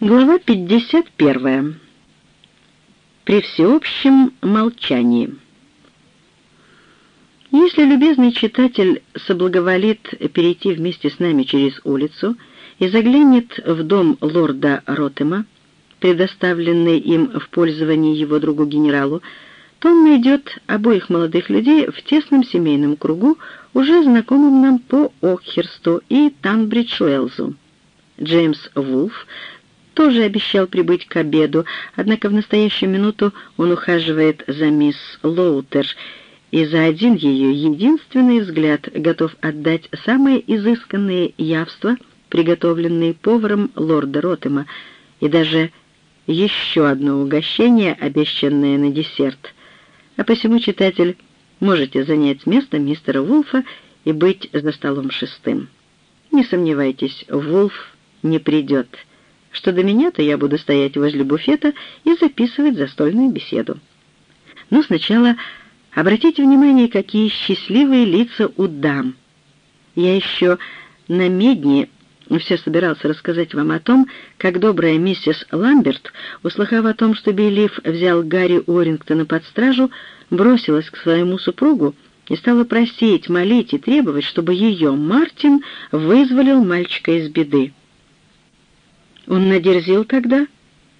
Глава 51. При всеобщем молчании. Если любезный читатель соблаговолит перейти вместе с нами через улицу и заглянет в дом лорда Ротема, предоставленный им в пользование его другу генералу, то он найдет обоих молодых людей в тесном семейном кругу, уже знакомым нам по Окхерсту и Танбридж-Уэлзу. Джеймс Вулф тоже обещал прибыть к обеду, однако в настоящую минуту он ухаживает за мисс Лоутер и за один ее единственный взгляд готов отдать самые изысканные явства, приготовленные поваром лорда Ротема, и даже еще одно угощение, обещанное на десерт. А посему, читатель, можете занять место мистера Вулфа и быть за столом шестым. Не сомневайтесь, Вулф не придет. Что до меня, то я буду стоять возле буфета и записывать застольную беседу. Но сначала обратите внимание, какие счастливые лица у дам. Я еще на медне все собирался рассказать вам о том, как добрая миссис Ламберт, услыхав о том, что Бейлиф взял Гарри Уоррингтона под стражу, бросилась к своему супругу и стала просить, молить и требовать, чтобы ее Мартин вызволил мальчика из беды. Он надерзил тогда?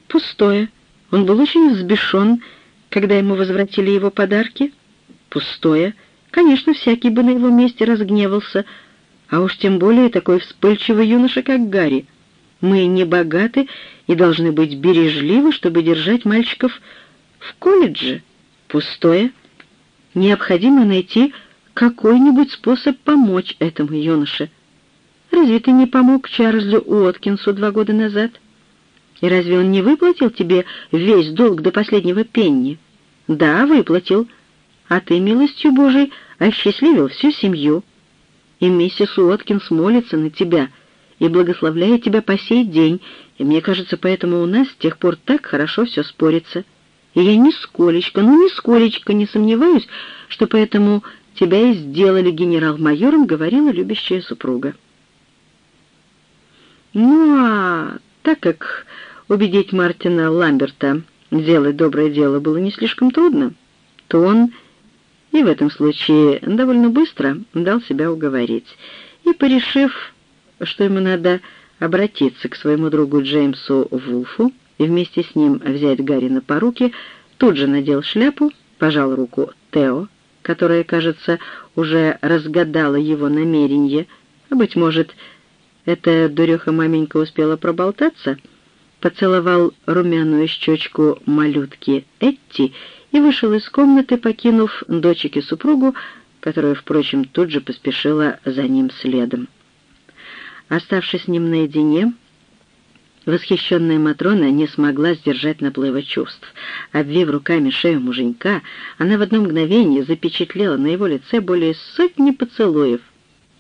Пустое. Он был очень взбешен, когда ему возвратили его подарки? Пустое. Конечно, всякий бы на его месте разгневался, а уж тем более такой вспыльчивый юноша, как Гарри. Мы не богаты и должны быть бережливы, чтобы держать мальчиков в колледже. Пустое. Необходимо найти какой-нибудь способ помочь этому юноше. Разве ты не помог Чарльзу Уоткинсу два года назад? И разве он не выплатил тебе весь долг до последнего пенни? Да, выплатил. А ты, милостью Божией, осчастливил всю семью. И миссис Уоткинс молится на тебя и благословляет тебя по сей день, и мне кажется, поэтому у нас с тех пор так хорошо все спорится. И я нисколечко, ну нисколечко не сомневаюсь, что поэтому тебя и сделали генерал-майором, говорила любящая супруга. Ну, а так как убедить Мартина Ламберта делать доброе дело было не слишком трудно, то он и в этом случае довольно быстро дал себя уговорить. И, порешив, что ему надо обратиться к своему другу Джеймсу Вулфу и вместе с ним взять Гарри на поруки, тут же надел шляпу, пожал руку Тео, которая, кажется, уже разгадала его намерение, а, быть может, эта дуреха-маменька успела проболтаться, поцеловал румяную щечку малютки Этти и вышел из комнаты, покинув дочек супругу, которая, впрочем, тут же поспешила за ним следом. Оставшись с ним наедине, Восхищенная Матрона не смогла сдержать наплыва чувств. Обвив руками шею муженька, она в одно мгновение запечатлела на его лице более сотни поцелуев —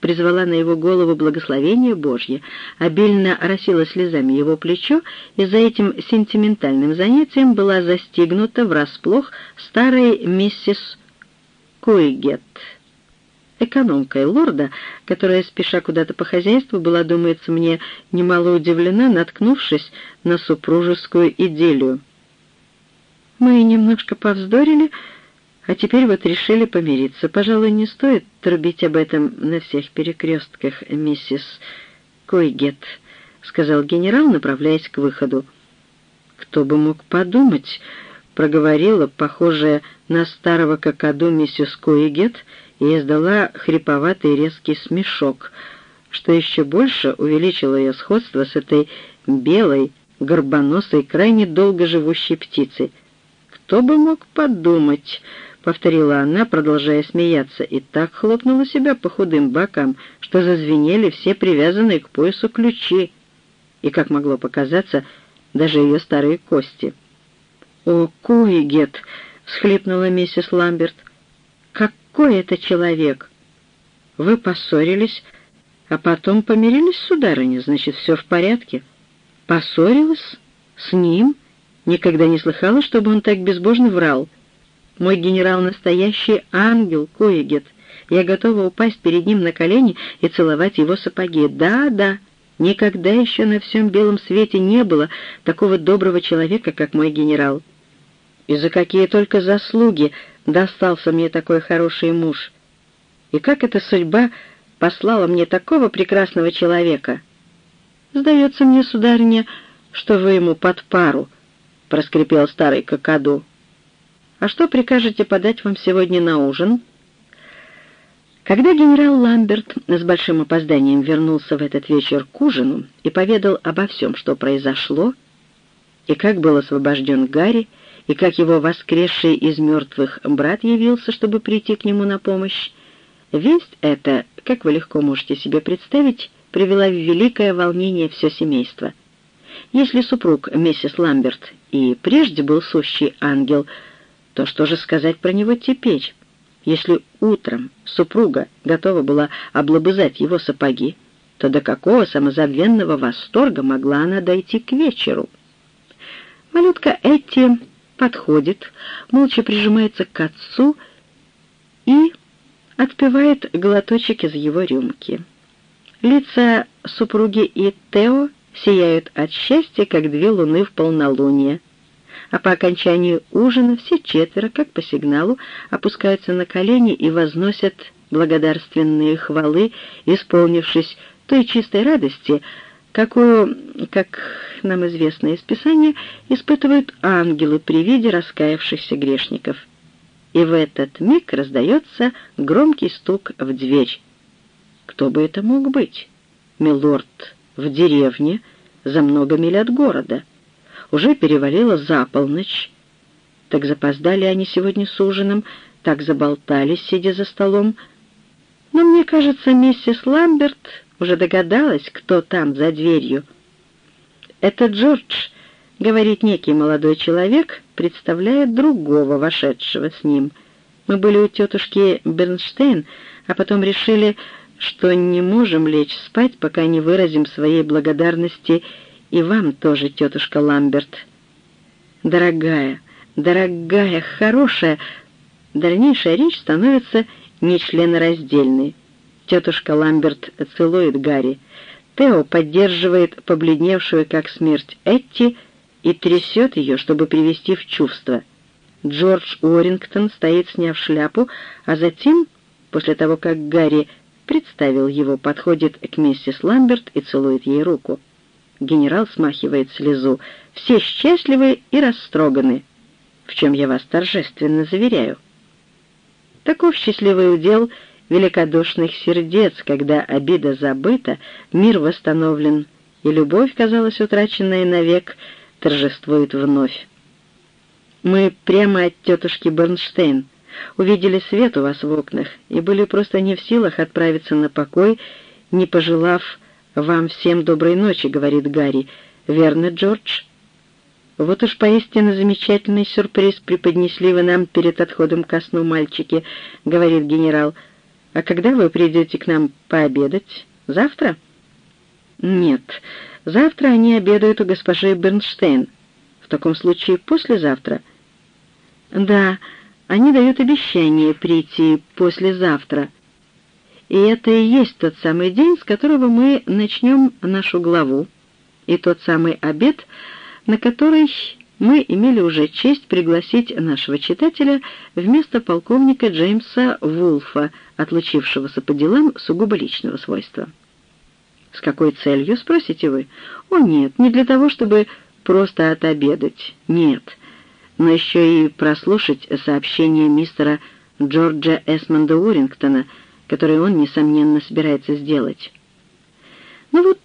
призвала на его голову благословение Божье, обильно оросила слезами его плечо, и за этим сентиментальным занятием была застигнута врасплох старой миссис Куигет, экономкой лорда, которая, спеша куда-то по хозяйству, была, думается мне, немало удивлена, наткнувшись на супружескую идиллию. Мы немножко повздорили, а теперь вот решили помириться. Пожалуй, не стоит трубить об этом на всех перекрестках, миссис Койгет, — сказал генерал, направляясь к выходу. «Кто бы мог подумать?» — проговорила, похожая на старого какаду миссис Койгет, и издала хриповатый резкий смешок, что еще больше увеличило ее сходство с этой белой, горбоносой, крайне долго живущей птицей. «Кто бы мог подумать?» — повторила она, продолжая смеяться, и так хлопнула себя по худым бокам, что зазвенели все привязанные к поясу ключи, и, как могло показаться, даже ее старые кости. «О, Куигет!» — всхлипнула миссис Ламберт. «Какой это человек!» «Вы поссорились, а потом помирились, сударыня, значит, все в порядке?» «Поссорилась? С ним?» Никогда не слыхала, чтобы он так безбожно врал. Мой генерал — настоящий ангел, Коегет. Я готова упасть перед ним на колени и целовать его сапоги. Да, да, Никогда еще на всем белом свете не было такого доброго человека, как мой генерал. И за какие только заслуги достался мне такой хороший муж. И как эта судьба послала мне такого прекрасного человека? Сдается мне, сударыня, что вы ему под пару, — проскрипел старый какаду. А что прикажете подать вам сегодня на ужин?» Когда генерал Ламберт с большим опозданием вернулся в этот вечер к ужину и поведал обо всем, что произошло, и как был освобожден Гарри, и как его воскресший из мертвых брат явился, чтобы прийти к нему на помощь, весть эта, как вы легко можете себе представить, привела в великое волнение все семейство. Если супруг миссис Ламберт и прежде был сущий ангел, то что же сказать про него теперь? Если утром супруга готова была облобызать его сапоги, то до какого самозабвенного восторга могла она дойти к вечеру? Малютка Этти подходит, молча прижимается к отцу и отпивает глоточек из его рюмки. Лица супруги и Тео сияют от счастья, как две луны в полнолуние а по окончании ужина все четверо, как по сигналу, опускаются на колени и возносят благодарственные хвалы, исполнившись той чистой радости, какую, как нам известно из Писания, испытывают ангелы при виде раскаявшихся грешников. И в этот миг раздается громкий стук в дверь. Кто бы это мог быть? Милорд в деревне за много миль от города — уже перевалило за полночь. Так запоздали они сегодня с ужином, так заболтались, сидя за столом. Но мне кажется, миссис Ламберт уже догадалась, кто там за дверью. «Это Джордж», — говорит некий молодой человек, представляет другого, вошедшего с ним. Мы были у тетушки Бернштейн, а потом решили, что не можем лечь спать, пока не выразим своей благодарности и вам тоже, тетушка Ламберт. Дорогая, дорогая, хорошая, дальнейшая речь становится нечленораздельной. Тетушка Ламберт целует Гарри. Тео поддерживает побледневшую, как смерть, Этти и трясет ее, чтобы привести в чувство. Джордж Уоррингтон стоит, сняв шляпу, а затем, после того, как Гарри представил его, подходит к миссис Ламберт и целует ей руку. Генерал смахивает слезу. Все счастливы и растроганы, в чем я вас торжественно заверяю. Таков счастливый удел великодушных сердец, когда обида забыта, мир восстановлен, и любовь, казалось, утраченная навек, торжествует вновь. Мы прямо от тетушки Бернштейн увидели свет у вас в окнах и были просто не в силах отправиться на покой, не пожелав «Вам всем доброй ночи», — говорит Гарри. «Верно, Джордж?» «Вот уж поистине замечательный сюрприз преподнесли вы нам перед отходом ко сну, мальчики», — говорит генерал. «А когда вы придете к нам пообедать? Завтра?» «Нет, завтра они обедают у госпожи Бернштейн. В таком случае послезавтра?» «Да, они дают обещание прийти послезавтра». И это и есть тот самый день, с которого мы начнем нашу главу, и тот самый обед, на который мы имели уже честь пригласить нашего читателя вместо полковника Джеймса Вулфа, отлучившегося по делам сугубо личного свойства. С какой целью, спросите вы? О, нет, не для того, чтобы просто отобедать, нет, но еще и прослушать сообщение мистера Джорджа Эсмонда Уоррингтона — который он, несомненно, собирается сделать. Ну вот,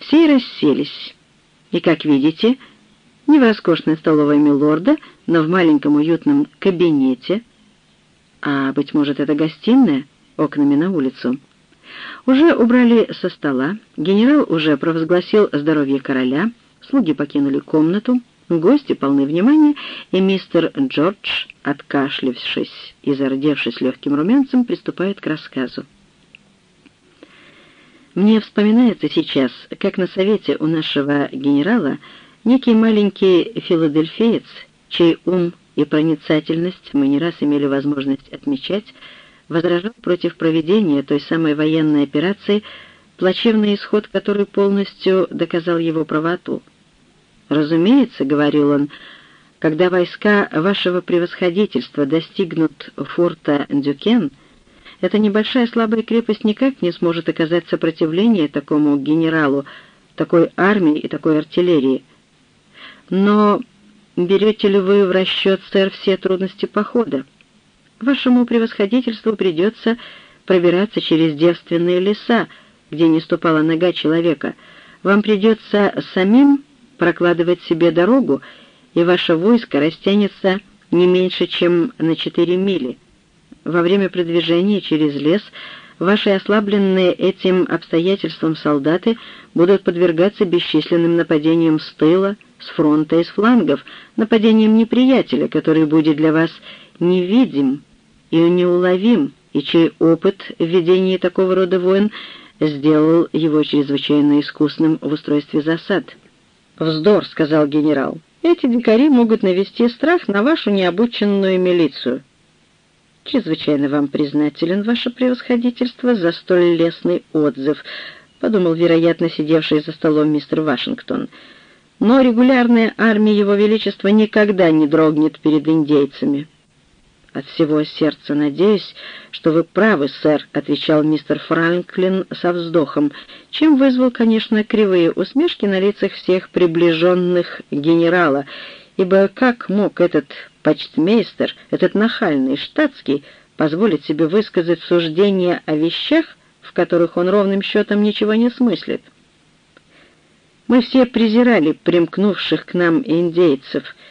все и расселись. И, как видите, не в роскошной столовой милорда, но в маленьком уютном кабинете, а, быть может, это гостиная, окнами на улицу. Уже убрали со стола, генерал уже провозгласил здоровье короля, слуги покинули комнату, Гости полны внимания, и мистер Джордж, откашлившись и зардевшись легким румянцем, приступает к рассказу. Мне вспоминается сейчас, как на совете у нашего генерала некий маленький филадельфеец, чей ум и проницательность мы не раз имели возможность отмечать, возражал против проведения той самой военной операции, плачевный исход, который полностью доказал его правоту. «Разумеется», — говорил он, — «когда войска вашего превосходительства достигнут форта Дюкен, эта небольшая слабая крепость никак не сможет оказать сопротивление такому генералу, такой армии и такой артиллерии. Но берете ли вы в расчет, сэр, все трудности похода? Вашему превосходительству придется пробираться через девственные леса, где не ступала нога человека. Вам придется самим прокладывать себе дорогу, и ваше войско растянется не меньше, чем на четыре мили. Во время продвижения через лес ваши ослабленные этим обстоятельством солдаты будут подвергаться бесчисленным нападениям с тыла, с фронта и с флангов, нападениям неприятеля, который будет для вас невидим и неуловим, и чей опыт в ведении такого рода войн сделал его чрезвычайно искусным в устройстве засад. «Вздор», — сказал генерал, — «эти дикари могут навести страх на вашу необученную милицию». «Чрезвычайно вам признателен, ваше превосходительство, за столь лестный отзыв», — подумал, вероятно, сидевший за столом мистер Вашингтон. «Но регулярная армия Его Величества никогда не дрогнет перед индейцами». «От всего сердца надеюсь, что вы правы, сэр», — отвечал мистер Франклин со вздохом, чем вызвал, конечно, кривые усмешки на лицах всех приближенных генерала, ибо как мог этот почтмейстер, этот нахальный штатский, позволить себе высказать суждение о вещах, в которых он ровным счетом ничего не смыслит? Мы все презирали примкнувших к нам индейцев —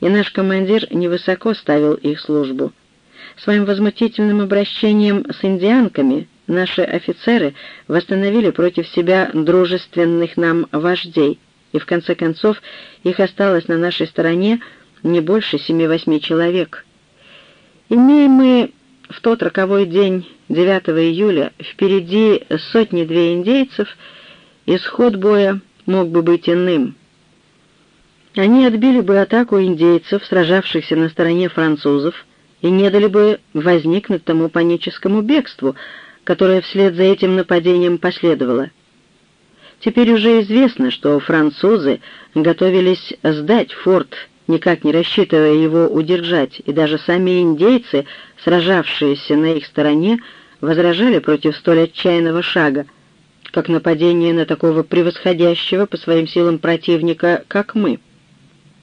и наш командир невысоко ставил их службу. Своим возмутительным обращением с индианками наши офицеры восстановили против себя дружественных нам вождей, и в конце концов их осталось на нашей стороне не больше семи-восьми человек. Имеем мы в тот роковой день, 9 июля, впереди сотни-две индейцев, исход боя мог бы быть иным — они отбили бы атаку индейцев, сражавшихся на стороне французов, и не дали бы возникнуть тому паническому бегству, которое вслед за этим нападением последовало. Теперь уже известно, что французы готовились сдать форт, никак не рассчитывая его удержать, и даже сами индейцы, сражавшиеся на их стороне, возражали против столь отчаянного шага, как нападение на такого превосходящего по своим силам противника, как мы.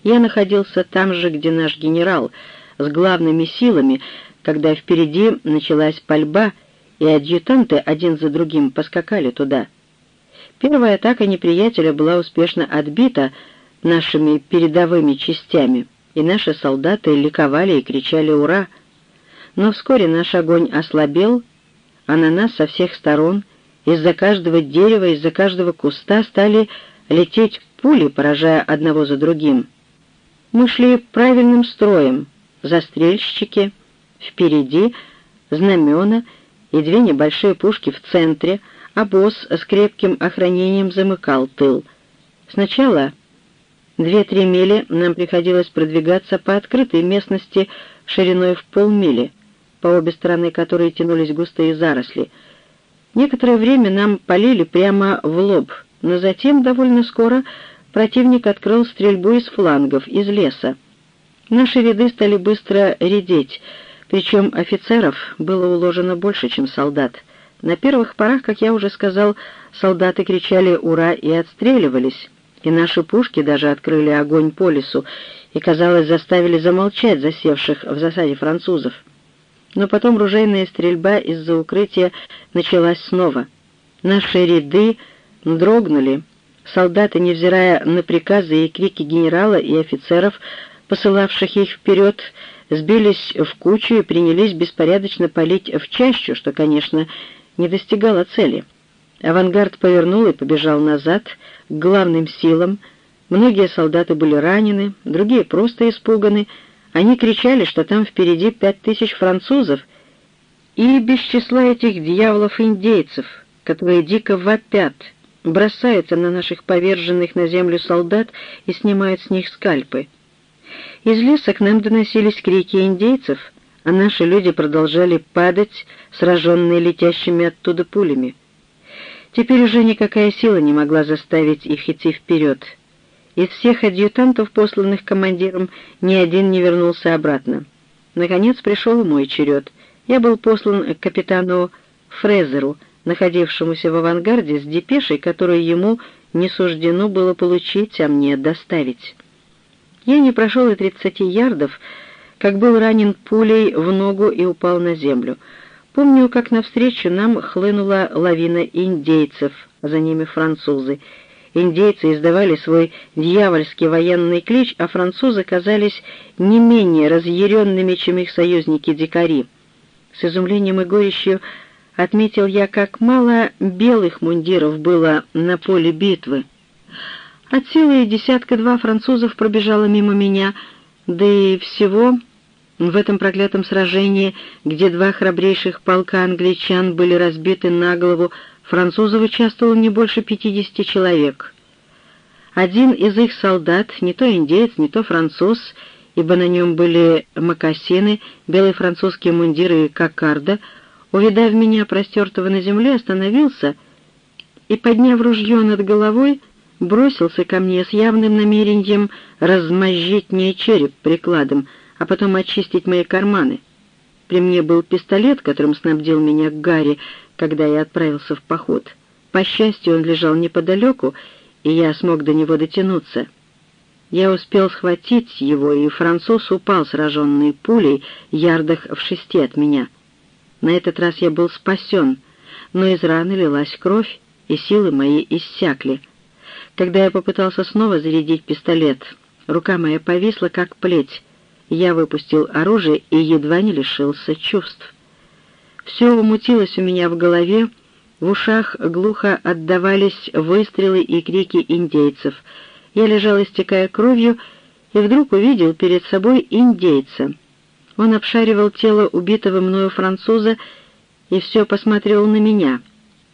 Я находился там же, где наш генерал, с главными силами, когда впереди началась пальба, и адъютанты один за другим поскакали туда. Первая атака неприятеля была успешно отбита нашими передовыми частями, и наши солдаты ликовали и кричали «Ура!». Но вскоре наш огонь ослабел, а на нас со всех сторон, из-за каждого дерева, из-за каждого куста стали лететь пули, поражая одного за другим. Мы шли правильным строем, застрельщики, впереди, знамена и две небольшие пушки в центре, а босс с крепким охранением замыкал тыл. Сначала две-три мили нам приходилось продвигаться по открытой местности шириной в полмили, по обе стороны которой тянулись густые заросли. Некоторое время нам полили прямо в лоб, но затем довольно скоро противник открыл стрельбу из флангов, из леса. Наши ряды стали быстро редеть, причем офицеров было уложено больше, чем солдат. На первых порах, как я уже сказал, солдаты кричали «Ура!» и отстреливались, и наши пушки даже открыли огонь по лесу и, казалось, заставили замолчать засевших в засаде французов. Но потом ружейная стрельба из-за укрытия началась снова. Наши ряды дрогнули, Солдаты, невзирая на приказы и крики генерала и офицеров, посылавших их вперед, сбились в кучу и принялись беспорядочно палить в чащу, что, конечно, не достигало цели. Авангард повернул и побежал назад, к главным силам. Многие солдаты были ранены, другие просто испуганы. Они кричали, что там впереди пять тысяч французов, и без числа этих дьяволов-индейцев, которые дико вопят — бросаются на наших поверженных на землю солдат и снимают с них скальпы. Из леса к нам доносились крики индейцев, а наши люди продолжали падать, сраженные летящими оттуда пулями. Теперь уже никакая сила не могла заставить их идти вперед. Из всех адъютантов, посланных командиром, ни один не вернулся обратно. Наконец пришел мой черед. Я был послан к капитану Фрезеру, находившемуся в авангарде, с депешей, которую ему не суждено было получить, а мне доставить. Я не прошел и тридцати ярдов, как был ранен пулей в ногу и упал на землю. Помню, как навстречу нам хлынула лавина индейцев, а за ними французы. Индейцы издавали свой дьявольский военный клич, а французы казались не менее разъяренными, чем их союзники-дикари. С изумлением и горечью отметил я, как мало белых мундиров было на поле битвы. От силы десятка-два французов пробежало мимо меня, да и всего в этом проклятом сражении, где два храбрейших полка англичан были разбиты на голову, французов участвовало не больше пятидесяти человек. Один из их солдат, не то индеец, не то француз, ибо на нем были мокасины, белый французский мундир и кокарда, увидав меня простертого на земле, остановился и, подняв ружье над головой, бросился ко мне с явным намерением размозжить мне череп прикладом, а потом очистить мои карманы. При мне был пистолет, которым снабдил меня Гарри, когда я отправился в поход. По счастью, он лежал неподалеку, и я смог до него дотянуться. Я успел схватить его, и француз упал, сраженный пулей, ярдах в шести от меня. На этот раз я был спасен, но из раны лилась кровь, и силы мои иссякли. Когда я попытался снова зарядить пистолет, рука моя повисла, как плеть, я выпустил оружие и едва не лишился чувств. Все умутилось у меня в голове, в ушах глухо отдавались выстрелы и крики индейцев. Я лежал, истекая кровью, и вдруг увидел перед собой индейца. Он обшаривал тело убитого мною француза и все посмотрел на меня.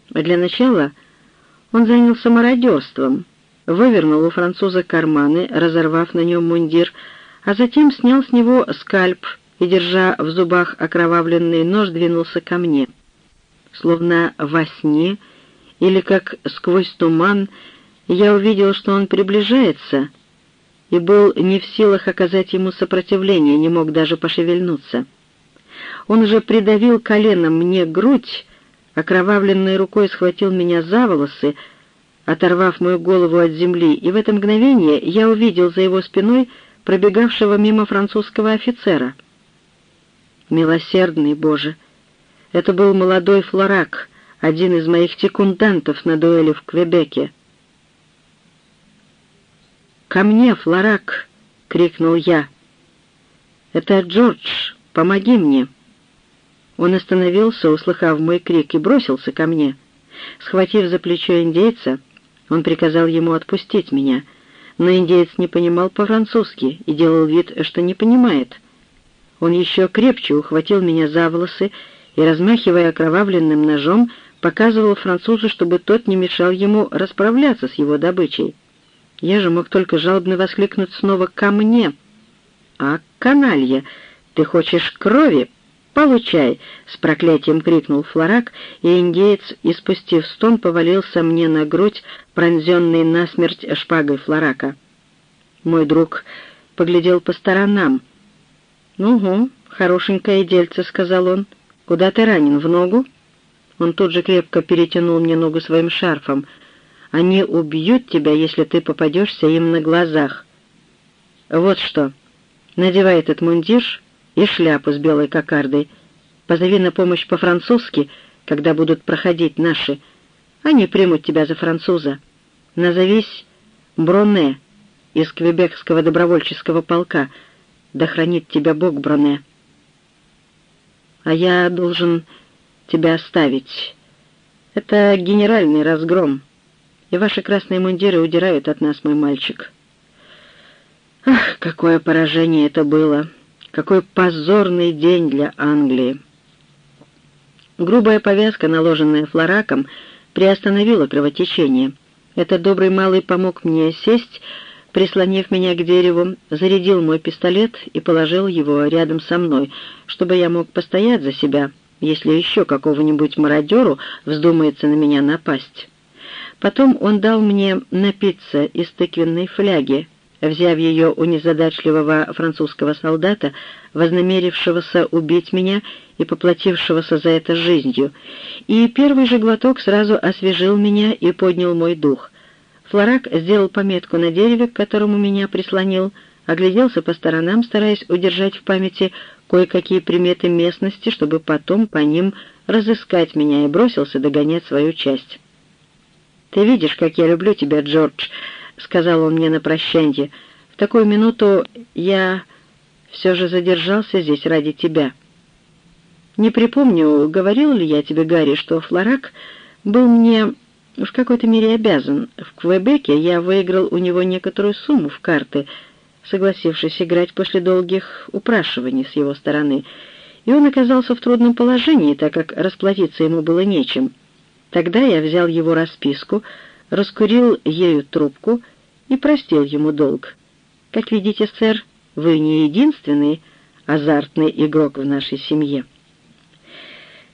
Для начала он занялся мародерством, вывернул у француза карманы, разорвав на нем мундир, а затем снял с него скальп и, держа в зубах окровавленный нож, двинулся ко мне. Словно во сне или как сквозь туман я увидел, что он приближается, и был не в силах оказать ему сопротивление, не мог даже пошевельнуться. Он уже придавил коленом мне грудь, окровавленной рукой схватил меня за волосы, оторвав мою голову от земли, и в это мгновение я увидел за его спиной пробегавшего мимо французского офицера. Милосердный Боже! Это был молодой Флорак, один из моих секундантов на дуэли в Квебеке. «Ко мне, Флорак!» — крикнул я. «Это Джордж, помоги мне!» Он остановился, услыхав мой крик, и бросился ко мне. Схватив за плечо индейца, он приказал ему отпустить меня — но индеец не понимал по-французски и делал вид, что не понимает. Он еще крепче ухватил меня за волосы и, размахивая окровавленным ножом, показывал французу, чтобы тот не мешал ему расправляться с его добычей. Я же мог только жалобно воскликнуть снова «ко мне». «А, каналья, ты хочешь крови? Получай!» — с проклятием крикнул Флорак, и индеец, испустив стон, повалился мне на грудь, пронзенный насмерть шпагой Флорака. Мой друг поглядел по сторонам. «Угу, хорошенькое дельце», — сказал он. «Куда ты ранен, в ногу?» Он тут же крепко перетянул мне ногу своим шарфом. «Они убьют тебя, если ты попадешься им на глазах». «Вот что, надевай этот мундир и шляпу с белой кокардой. Позови на помощь по-французски, когда будут проходить наши, они примут тебя за француза. Назовись Броне из Квебекского добровольческого полка. Да хранит тебя Бог, Броне. А я должен тебя оставить. Это генеральный разгром, и ваши красные мундиры удирают от нас, мой мальчик. Ах, какое поражение это было! Какой позорный день для Англии! Грубая повязка, наложенная флораком, приостановила кровотечение. Этот добрый малый помог мне сесть, прислонив меня к дереву, зарядил мой пистолет и положил его рядом со мной, чтобы я мог постоять за себя, если еще какого-нибудь мародеру вздумается на меня напасть. Потом он дал мне напиться из тыквенной фляги, взяв ее у незадачливого французского солдата, вознамерившегося убить меня и поплатившегося за это жизнью, и первый же глоток сразу освежил меня и поднял мой дух. Флорак сделал пометку на дереве, к которому меня прислонил, огляделся по сторонам, стараясь удержать в памяти кое-какие приметы местности, чтобы потом по ним разыскать меня, и бросился догонять свою часть. «Ты видишь, как я люблю тебя, Джордж», — сказал он мне на прощанье. «В такую минуту я все же задержался здесь ради тебя». Не припомню, говорил ли я тебе, Гарри, что Флорак был мне в какой-то мере обязан. В Квебеке я выиграл у него некоторую сумму в карты, согласившись играть после долгих упрашиваний с его стороны, и он оказался в трудном положении, так как расплатиться ему было нечем. Тогда я взял его расписку, раскурил ею трубку и простил ему долг. Как видите, сэр, вы не единственный азартный игрок в нашей семье.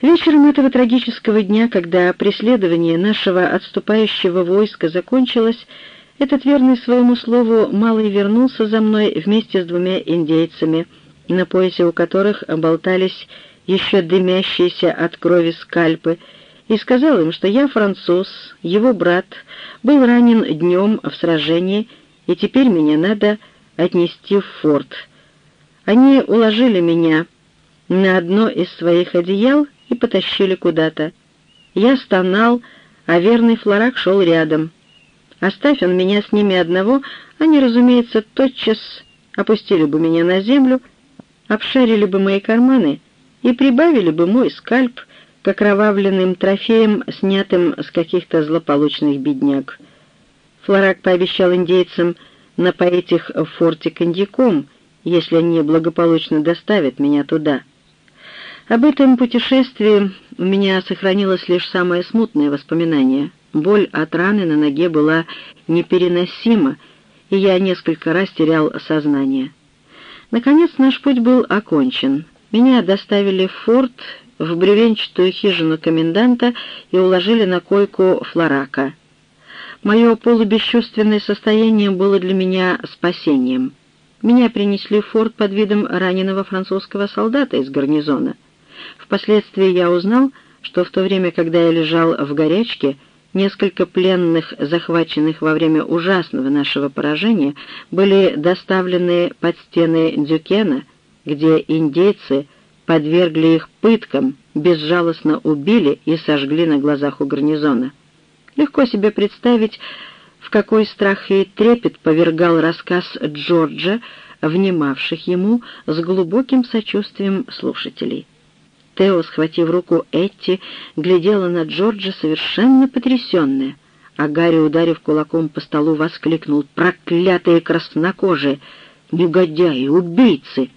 Вечером этого трагического дня, когда преследование нашего отступающего войска закончилось, этот верный своему слову малый вернулся за мной вместе с двумя индейцами, на поясе у которых болтались еще дымящиеся от крови скальпы, и сказал им, что я француз, его брат, был ранен днем в сражении, и теперь меня надо отнести в форт. Они уложили меня на одно из своих одеял и потащили куда-то. Я стонал, а верный флорак шел рядом. Оставь он меня с ними одного, они, разумеется, тотчас опустили бы меня на землю, обшарили бы мои карманы и прибавили бы мой скальп к окровавленным трофеям, снятым с каких-то злополучных бедняк. Флорак пообещал индейцам напоить их в форте коньяком, если они благополучно доставят меня туда. Об этом путешествии у меня сохранилось лишь самое смутное воспоминание. Боль от раны на ноге была непереносима, и я несколько раз терял сознание. Наконец наш путь был окончен. Меня доставили в форт, в бревенчатую хижину коменданта и уложили на койку флорака. Мое полубесчувственное состояние было для меня спасением. Меня принесли в форт под видом раненого французского солдата из гарнизона — Впоследствии я узнал, что в то время, когда я лежал в горячке, несколько пленных, захваченных во время ужасного нашего поражения, были доставлены под стены Дюкена, где индейцы подвергли их пыткам, безжалостно убили и сожгли на глазах у гарнизона. Легко себе представить, в какой страх и трепет повергал рассказ Джорджа, внимавших ему с глубоким сочувствием слушателей. Тео, схватив руку Этти, глядела на Джорджа совершенно потрясенная, а Гарри, ударив кулаком по столу, воскликнул «Проклятые краснокожие! Негодяи! Убийцы!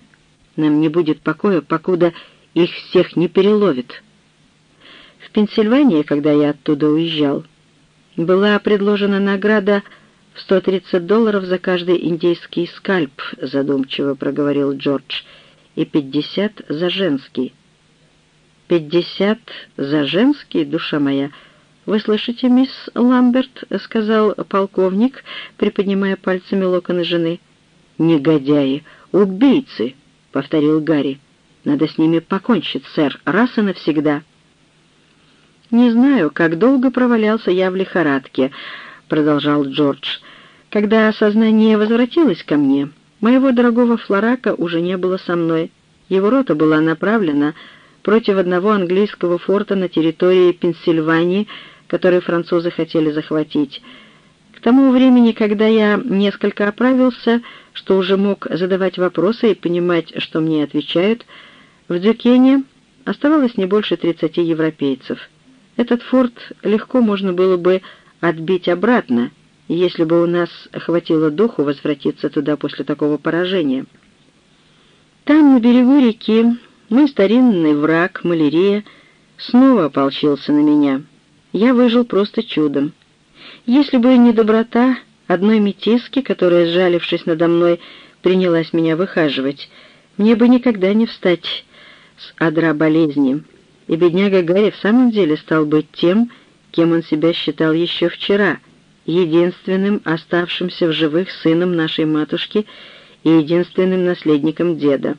Нам не будет покоя, покуда их всех не переловят!» В Пенсильвании, когда я оттуда уезжал, была предложена награда в 130 долларов за каждый индейский скальп, задумчиво проговорил Джордж, и 50 за женский. «Пятьдесят за женский, душа моя!» «Вы слышите, мисс Ламберт?» — сказал полковник, приподнимая пальцами локоны жены. «Негодяи! Убийцы!» — повторил Гарри. «Надо с ними покончить, сэр, раз и навсегда». «Не знаю, как долго провалялся я в лихорадке», — продолжал Джордж. «Когда сознание возвратилось ко мне, моего дорогого Флорака уже не было со мной. Его рота была направлена против одного английского форта на территории Пенсильвании, который французы хотели захватить. К тому времени, когда я несколько оправился, что уже мог задавать вопросы и понимать, что мне отвечают, в Дюкене оставалось не больше 30 европейцев. Этот форт легко можно было бы отбить обратно, если бы у нас хватило духу возвратиться туда после такого поражения. Там, на берегу реки, мой старинный враг, малярия, снова ополчился на меня. Я выжил просто чудом. Если бы не доброта одной метиски, которая, сжалившись надо мной, принялась меня выхаживать, мне бы никогда не встать с адра болезни, и бедняга Гарри в самом деле стал быть тем, кем он себя считал еще вчера, единственным оставшимся в живых сыном нашей матушки и единственным наследником деда.